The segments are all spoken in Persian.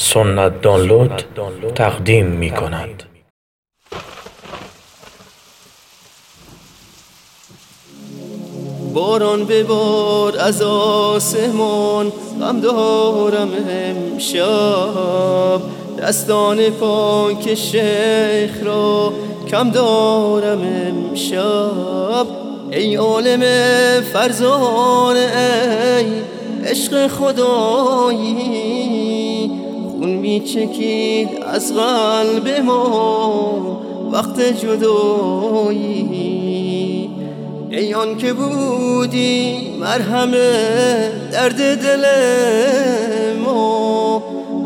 سنت دانلود تقدیم می کند. باران ببار از آسمان غم دارم امشب. دستان پاک شیخ را کم دارم امشب. ای عالم فرزانه ای عشق خدایی. خون می چکید از قلب ما وقت جدایی. ای آن که بودی مرهم درد دل ما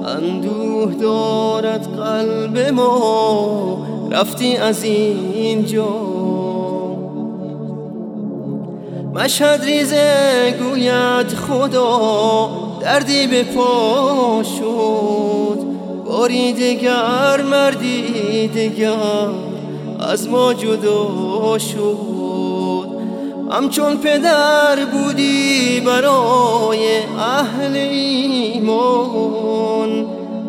اندوه دارد قلب ما. رفتی از اینجا. مشهد ریزه گوید خدا دردی به پا شد. باری دگر مردی دگر از ما جدا شد. همچون پدر بودی برای اهل ایمان.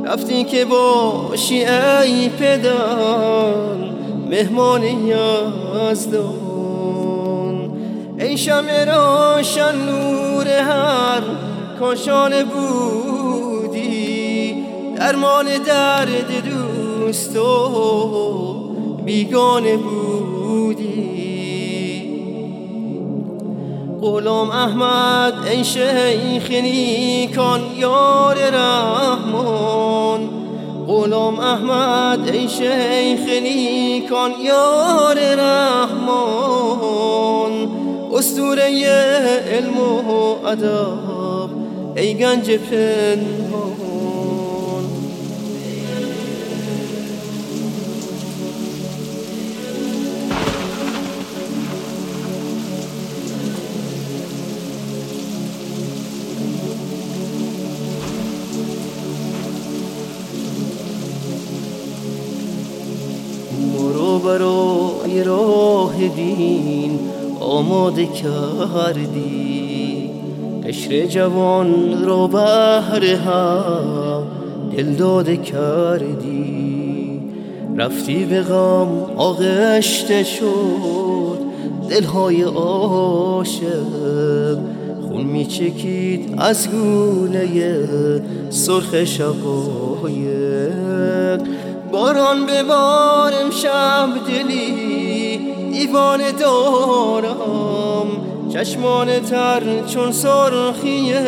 رفتی که باشی ای پدر مهمان یزدان. ای شمع روشن نور هر کاشانه بودی درمان درد دوست و بیگانه بودی. غلام احمد ای شیخ نیکان یار رحمان. غلام احمد ای شیخ نیکان یار رحمان. استوره علم و ادب ای گنج پنهان. برای راه دین آماده کردی. قشر جوان را بهر هم دل داده کردی. رفتی به غم آغشته شد دلهای عاشق. خون می چکید از گونه سرخ شقایق. باران به بار امشب دلی دیوانه دارم. چشمان تر چون سرخیه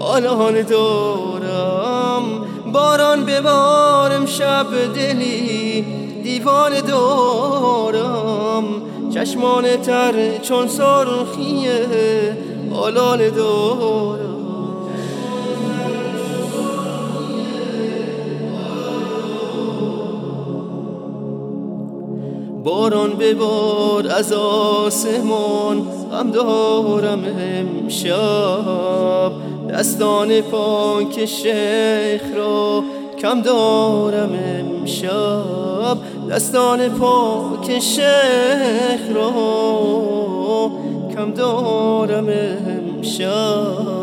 آلان دارم. باران به بارم شب دلی دیوانه دارم. چشمان تر چون سرخیه آلان دارم. باران ببار از آسمان غم دارم امشب. دستان پاک شیخ را کم دارم امشب. دستان پاک شیخ را کم دارم امشب.